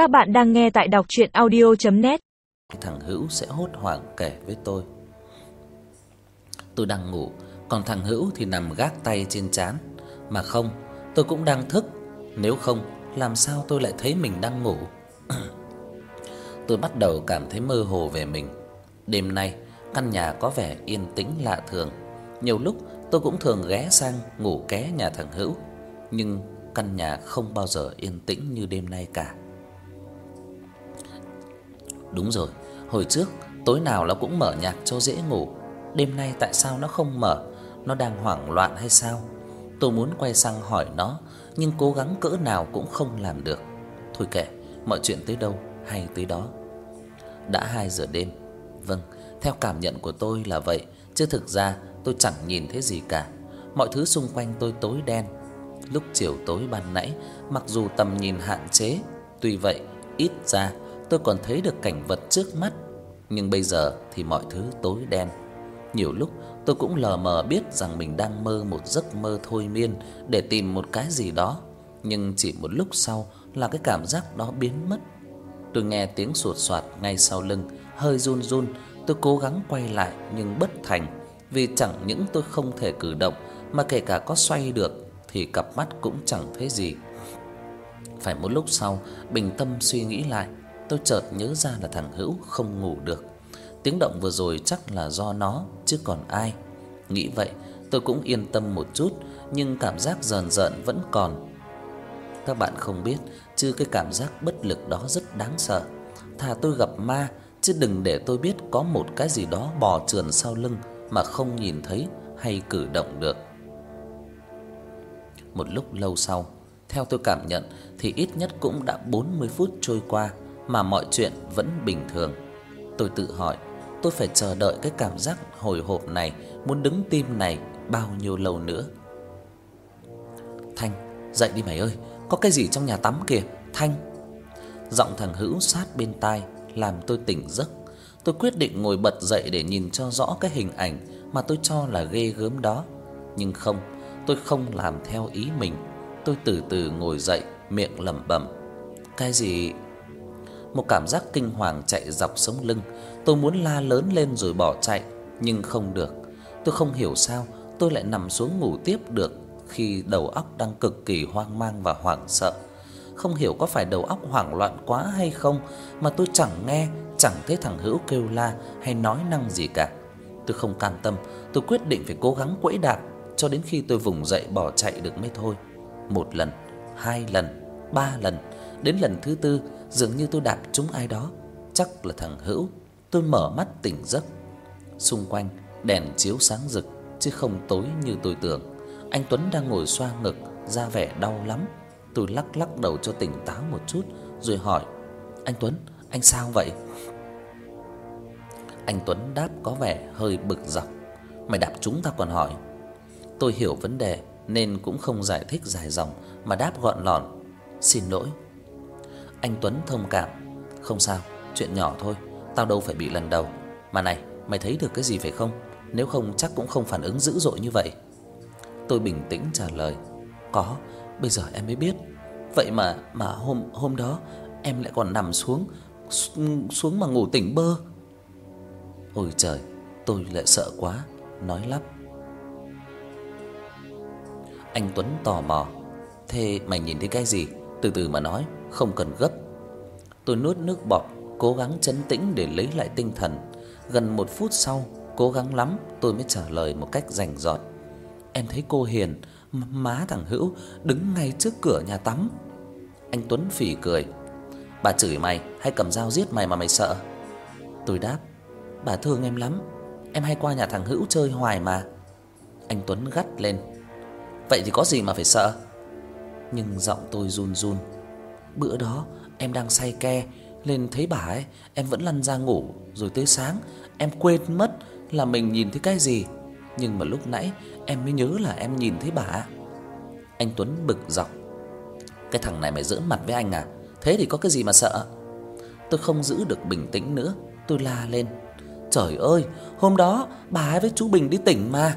Các bạn đang nghe tại đọc audio net Thằng Hữu sẽ hốt hoảng kể với tôi. Tôi đang ngủ, còn thằng Hữu thì nằm gác tay trên chán mà không, tôi cũng đang thức, nếu không làm sao tôi lại thấy mình đang ngủ. tôi bắt đầu cảm thấy mơ hồ về mình. Đêm nay, căn nhà có vẻ yên tĩnh lạ thường. Nhiều lúc tôi cũng thường ghé sang ngủ ké nhà thằng Hữu, nhưng căn nhà không bao giờ yên tĩnh như đêm nay cả. Đúng rồi, hồi trước tối nào nó cũng mở nhạc cho dễ ngủ, đêm nay tại sao nó không mở? Nó đang hoảng loạn hay sao? Tôi muốn quay sang hỏi nó, nhưng cố gắng cỡ nào cũng không làm được. Thôi kệ, mọi chuyện tới đâu hay tới đó. Đã 2 giờ đêm. Vâng, theo cảm nhận của tôi là vậy, chứ thực ra tôi chẳng nhìn thấy gì cả. Mọi thứ xung quanh tôi tối đen. Lúc chiều tối ban nãy, mặc dù tầm nhìn hạn chế, tuy vậy ít ra tôi còn thấy được cảnh vật trước mắt, nhưng bây giờ thì mọi thứ tối đen. Nhiều lúc tôi cũng lờ mờ biết rằng mình đang mơ một giấc mơ thôi miên để tìm một cái gì đó, nhưng chỉ một lúc sau là cái cảm giác đó biến mất. Tôi nghe tiếng sột soạt ngay sau lưng, hơi run run, tôi cố gắng quay lại nhưng bất thành, vì chẳng những tôi không thể cử động mà kể cả có xoay được thì cặp mắt cũng chẳng thấy gì. Phải một lúc sau, bình tâm suy nghĩ lại, tôi chợt nhớ ra là thằng Hữu không ngủ được. Tiếng động vừa rồi chắc là do nó chứ còn ai. Nghĩ vậy, tôi cũng yên tâm một chút, nhưng cảm giác rờn rợn vẫn còn. Các bạn không biết, chứ cái cảm giác bất lực đó rất đáng sợ. Thà tôi gặp ma chứ đừng để tôi biết có một cái gì đó bò trườn sau lưng mà không nhìn thấy hay cử động được. Một lúc lâu sau, theo tôi cảm nhận thì ít nhất cũng đã 40 phút trôi qua mà mọi chuyện vẫn bình thường. Tôi tự hỏi, tôi phải chờ đợi cái cảm giác hồi hộp này, muốn đứng tim này bao nhiêu lâu nữa. Thanh, dậy đi mày ơi, có cái gì trong nhà tắm kìa, Thanh. Giọng thằng Hữu sát bên tai làm tôi tỉnh giấc. Tôi quyết định ngồi bật dậy để nhìn cho rõ cái hình ảnh mà tôi cho là ghê gớm đó, nhưng không, tôi không làm theo ý mình. Tôi từ từ ngồi dậy, miệng lẩm bẩm: "Cái gì?" Một cảm giác kinh hoàng chạy dọc sống lưng, tôi muốn la lớn lên rồi bỏ chạy, nhưng không được. Tôi không hiểu sao tôi lại nằm xuống ngủ tiếp được khi đầu óc đang cực kỳ hoang mang và hoảng sợ. Không hiểu có phải đầu óc hoảng loạn quá hay không mà tôi chẳng nghe, chẳng thấy thằng Hữu kêu la hay nói năng gì cả. Tôi không cam tâm, tôi quyết định phải cố gắng quẫy đạp cho đến khi tôi vùng dậy bỏ chạy được mới thôi. Một lần, hai lần, ba lần, đến lần thứ tư dường như tôi đạp trúng ai đó, chắc là thằng Hữu. Tôi mở mắt tỉnh giấc. Xung quanh đèn chiếu sáng rực chứ không tối như tôi tưởng. Anh Tuấn đang ngồi xoa ngực, da vẻ đau lắm. Tôi lắc lắc đầu cho tỉnh táo một chút rồi hỏi: "Anh Tuấn, anh sao vậy?" Anh Tuấn đáp có vẻ hơi bực dọc. "Mày đạp trúng tao còn hỏi?" Tôi hiểu vấn đề nên cũng không giải thích dài dòng mà đáp gọn lọn: "Xin lỗi." Anh Tuấn thông cảm: "Không sao, chuyện nhỏ thôi, tao đâu phải bị lần đầu. Mà này, mày thấy được cái gì phải không? Nếu không chắc cũng không phản ứng dữ dội như vậy." Tôi bình tĩnh trả lời: "Có, bây giờ em mới biết. Vậy mà mà hôm hôm đó em lại còn nằm xuống xuống mà ngủ tỉnh bơ." Ôi trời, tôi lại sợ quá, nói lắp. Anh Tuấn tò mò, "Thế mày nhìn thấy cái gì? Từ từ mà nói, không cần gấp." Tôi nuốt nước bọt, cố gắng trấn tĩnh để lấy lại tinh thần. Gần một phút sau, cố gắng lắm tôi mới trả lời một cách rành rọt. Em thấy cô Hiền, má thằng Hữu đứng ngay trước cửa nhà tắm. Anh Tuấn phì cười. Bà chửi mày hay cầm dao giết mày mà mày sợ? Tôi đáp, bà thương em lắm, em hay qua nhà thằng Hữu chơi hoài mà. Anh Tuấn gắt lên. Vậy thì có gì mà phải sợ? Nhưng giọng tôi run run. Bữa đó em đang say ke, lên thấy bà ấy, em vẫn lăn ra ngủ, rồi tới sáng em quên mất là mình nhìn thấy cái gì, nhưng mà lúc nãy em mới nhớ là em nhìn thấy bà. Anh Tuấn bực dọc. Cái thằng này mày giỡn mặt với anh à? Thế thì có cái gì mà sợ? Tôi không giữ được bình tĩnh nữa, tôi la lên. Trời ơi, hôm đó bà ấy với chú Bình đi tỉnh mà.